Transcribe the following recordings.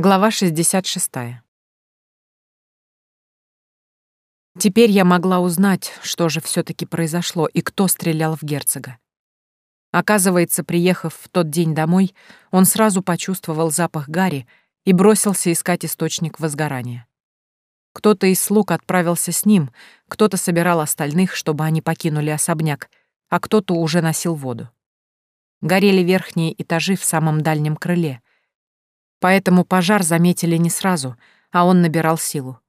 Глава 66. Теперь я могла узнать, что же все таки произошло и кто стрелял в герцога. Оказывается, приехав в тот день домой, он сразу почувствовал запах гари и бросился искать источник возгорания. Кто-то из слуг отправился с ним, кто-то собирал остальных, чтобы они покинули особняк, а кто-то уже носил воду. Горели верхние этажи в самом дальнем крыле — Поэтому пожар заметили не сразу, а он набирал силу.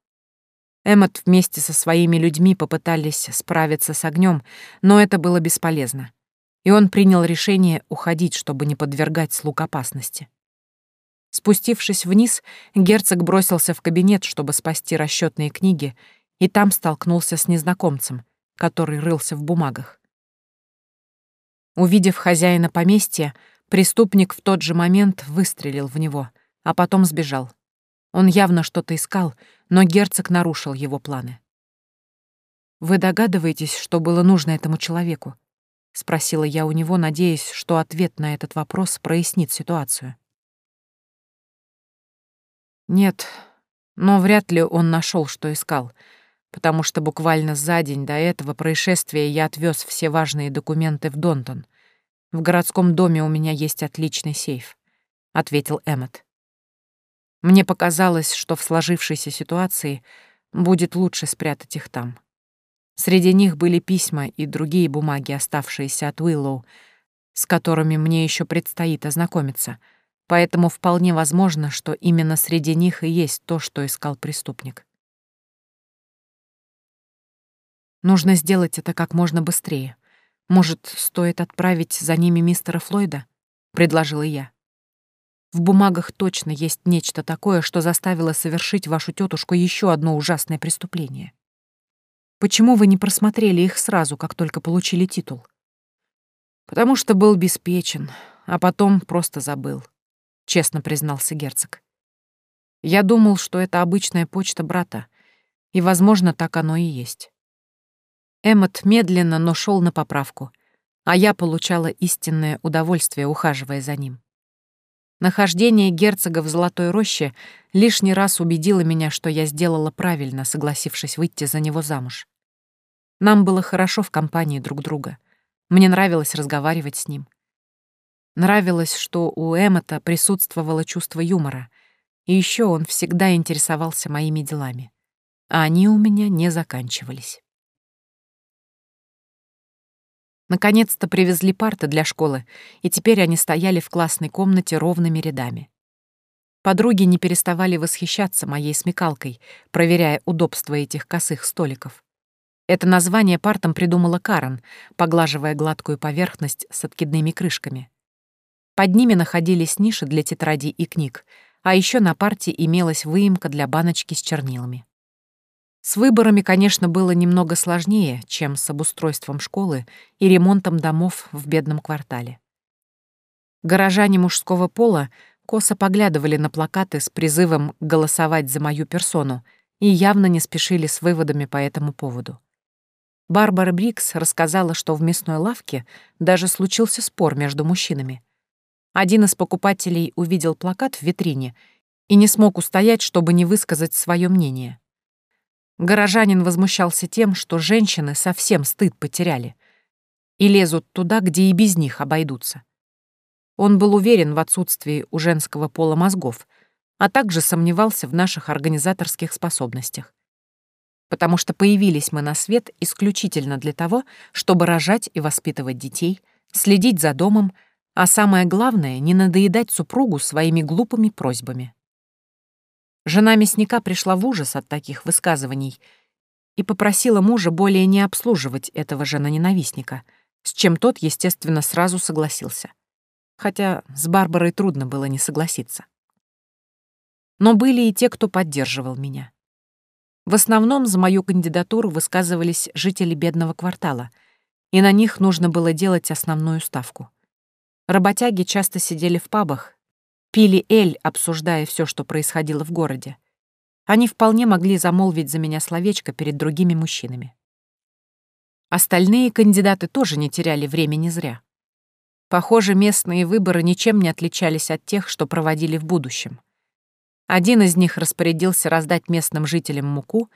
Эммот вместе со своими людьми попытались справиться с огнем, но это было бесполезно. И он принял решение уходить, чтобы не подвергать слуг опасности. Спустившись вниз, герцог бросился в кабинет, чтобы спасти расчетные книги, и там столкнулся с незнакомцем, который рылся в бумагах. Увидев хозяина поместья, преступник в тот же момент выстрелил в него — а потом сбежал. Он явно что-то искал, но герцог нарушил его планы. «Вы догадываетесь, что было нужно этому человеку?» — спросила я у него, надеясь, что ответ на этот вопрос прояснит ситуацию. «Нет, но вряд ли он нашел, что искал, потому что буквально за день до этого происшествия я отвез все важные документы в Донтон. В городском доме у меня есть отличный сейф», — ответил Эммет. Мне показалось, что в сложившейся ситуации будет лучше спрятать их там. Среди них были письма и другие бумаги, оставшиеся от Уиллоу, с которыми мне еще предстоит ознакомиться, поэтому вполне возможно, что именно среди них и есть то, что искал преступник. Нужно сделать это как можно быстрее. Может, стоит отправить за ними мистера Флойда? — предложила я. В бумагах точно есть нечто такое, что заставило совершить вашу тетушку еще одно ужасное преступление. Почему вы не просмотрели их сразу, как только получили титул? Потому что был беспечен, а потом просто забыл, честно признался герцог. Я думал, что это обычная почта брата, и, возможно, так оно и есть. Эммот медленно, но шел на поправку, а я получала истинное удовольствие, ухаживая за ним. Нахождение герцога в Золотой роще лишний раз убедило меня, что я сделала правильно, согласившись выйти за него замуж. Нам было хорошо в компании друг друга. Мне нравилось разговаривать с ним. Нравилось, что у Эммета присутствовало чувство юмора, и еще он всегда интересовался моими делами. А они у меня не заканчивались. Наконец-то привезли парты для школы, и теперь они стояли в классной комнате ровными рядами. Подруги не переставали восхищаться моей смекалкой, проверяя удобство этих косых столиков. Это название партам придумала Карен, поглаживая гладкую поверхность с откидными крышками. Под ними находились ниши для тетрадей и книг, а еще на парте имелась выемка для баночки с чернилами. С выборами, конечно, было немного сложнее, чем с обустройством школы и ремонтом домов в бедном квартале. Горожане мужского пола косо поглядывали на плакаты с призывом голосовать за мою персону и явно не спешили с выводами по этому поводу. Барбара Брикс рассказала, что в мясной лавке даже случился спор между мужчинами. Один из покупателей увидел плакат в витрине и не смог устоять, чтобы не высказать свое мнение. Горожанин возмущался тем, что женщины совсем стыд потеряли и лезут туда, где и без них обойдутся. Он был уверен в отсутствии у женского пола мозгов, а также сомневался в наших организаторских способностях. Потому что появились мы на свет исключительно для того, чтобы рожать и воспитывать детей, следить за домом, а самое главное — не надоедать супругу своими глупыми просьбами. Жена мясника пришла в ужас от таких высказываний и попросила мужа более не обслуживать этого жена-ненавистника, с чем тот, естественно, сразу согласился. Хотя с Барбарой трудно было не согласиться. Но были и те, кто поддерживал меня. В основном за мою кандидатуру высказывались жители бедного квартала, и на них нужно было делать основную ставку. Работяги часто сидели в пабах, Пили эль, обсуждая все, что происходило в городе. Они вполне могли замолвить за меня словечко перед другими мужчинами. Остальные кандидаты тоже не теряли времени зря. Похоже, местные выборы ничем не отличались от тех, что проводили в будущем. Один из них распорядился раздать местным жителям муку,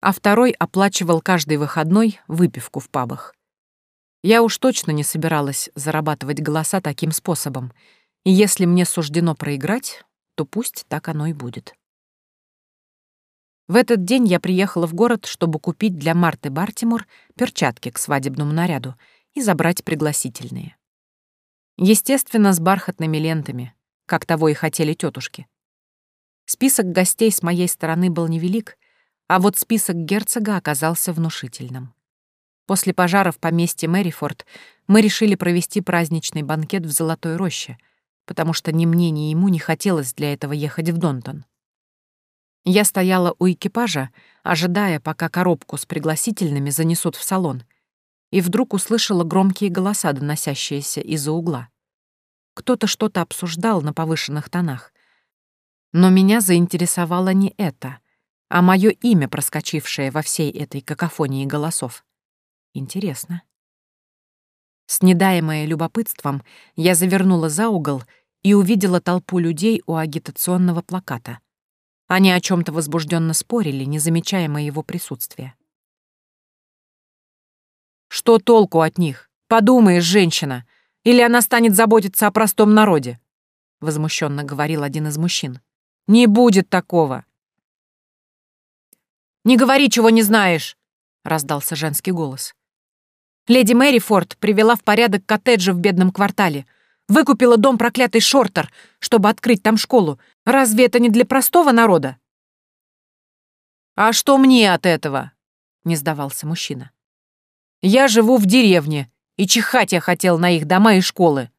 а второй оплачивал каждый выходной выпивку в пабах. Я уж точно не собиралась зарабатывать голоса таким способом, и если мне суждено проиграть, то пусть так оно и будет. В этот день я приехала в город, чтобы купить для Марты Бартимор перчатки к свадебному наряду и забрать пригласительные. Естественно, с бархатными лентами, как того и хотели тетушки. Список гостей с моей стороны был невелик, а вот список герцога оказался внушительным. После пожара в поместье Мэрифорд мы решили провести праздничный банкет в Золотой роще, потому что ни мне, ни ему не хотелось для этого ехать в Донтон. Я стояла у экипажа, ожидая, пока коробку с пригласительными занесут в салон, и вдруг услышала громкие голоса, доносящиеся из-за угла. Кто-то что-то обсуждал на повышенных тонах. Но меня заинтересовало не это, а мое имя, проскочившее во всей этой какофонии голосов. Интересно. Снедаемая любопытством, я завернула за угол и увидела толпу людей у агитационного плаката. Они о чем то возбужденно спорили, не замечая моего присутствия. «Что толку от них? Подумаешь, женщина! Или она станет заботиться о простом народе?» — возмущенно говорил один из мужчин. «Не будет такого!» «Не говори, чего не знаешь!» — раздался женский голос. «Леди Мэри Форд привела в порядок коттеджи в бедном квартале. Выкупила дом проклятый Шортер, чтобы открыть там школу. Разве это не для простого народа?» «А что мне от этого?» — не сдавался мужчина. «Я живу в деревне, и чихать я хотел на их дома и школы.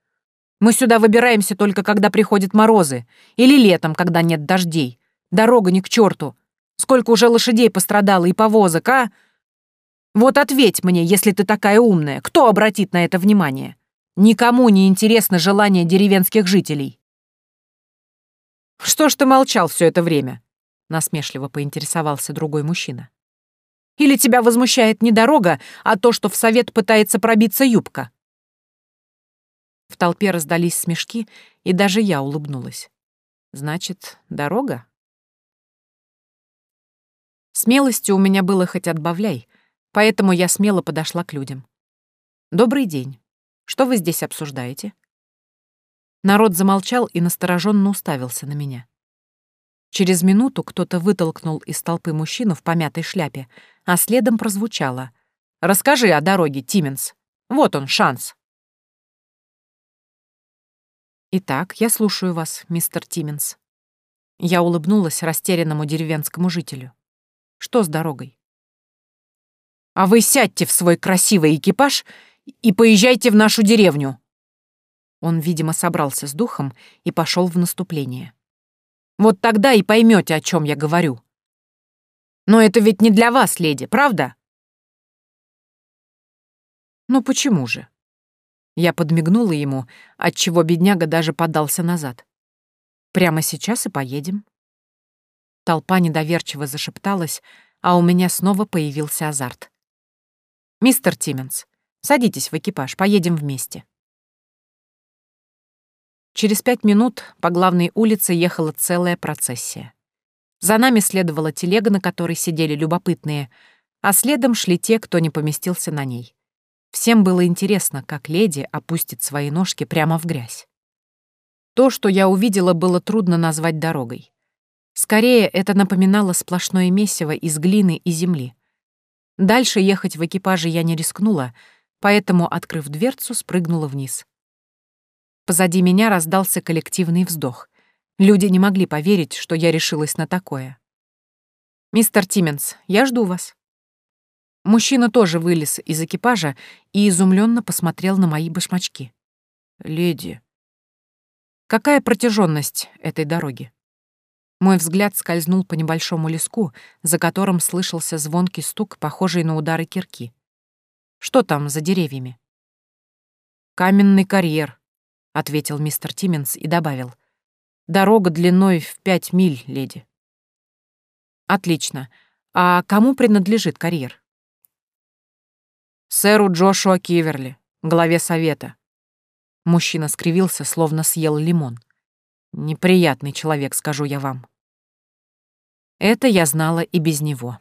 Мы сюда выбираемся только когда приходят морозы, или летом, когда нет дождей. Дорога не к черту. Сколько уже лошадей пострадало и повозок, а? Вот ответь мне, если ты такая умная, кто обратит на это внимание?» Никому не интересно желание деревенских жителей. «Что ж ты молчал все это время?» — насмешливо поинтересовался другой мужчина. «Или тебя возмущает не дорога, а то, что в совет пытается пробиться юбка?» В толпе раздались смешки, и даже я улыбнулась. «Значит, дорога?» Смелости у меня было хоть отбавляй, поэтому я смело подошла к людям. «Добрый день. Что вы здесь обсуждаете?» Народ замолчал и настороженно уставился на меня. Через минуту кто-то вытолкнул из толпы мужчину в помятой шляпе, а следом прозвучало. «Расскажи о дороге, Тименс. Вот он, шанс». «Итак, я слушаю вас, мистер Тименс». Я улыбнулась растерянному деревенскому жителю. «Что с дорогой?» «А вы сядьте в свой красивый экипаж и поезжайте в нашу деревню». Он, видимо, собрался с духом и пошел в наступление. «Вот тогда и поймете, о чем я говорю. Но это ведь не для вас, леди, правда?» «Ну почему же?» Я подмигнула ему, отчего бедняга даже подался назад. «Прямо сейчас и поедем». Толпа недоверчиво зашепталась, а у меня снова появился азарт. «Мистер Тименс, Садитесь в экипаж, поедем вместе». Через пять минут по главной улице ехала целая процессия. За нами следовала телега, на которой сидели любопытные, а следом шли те, кто не поместился на ней. Всем было интересно, как леди опустит свои ножки прямо в грязь. То, что я увидела, было трудно назвать дорогой. Скорее, это напоминало сплошное месиво из глины и земли. Дальше ехать в экипаже я не рискнула — поэтому, открыв дверцу, спрыгнула вниз. Позади меня раздался коллективный вздох. Люди не могли поверить, что я решилась на такое. «Мистер Тименс, я жду вас». Мужчина тоже вылез из экипажа и изумленно посмотрел на мои башмачки. «Леди». «Какая протяженность этой дороги?» Мой взгляд скользнул по небольшому леску, за которым слышался звонкий стук, похожий на удары кирки. Что там за деревьями?» «Каменный карьер», — ответил мистер Тименс и добавил. «Дорога длиной в пять миль, леди». «Отлично. А кому принадлежит карьер?» «Сэру Джошуа Киверли, главе совета». Мужчина скривился, словно съел лимон. Неприятный человек, скажу я вам. Это я знала и без него.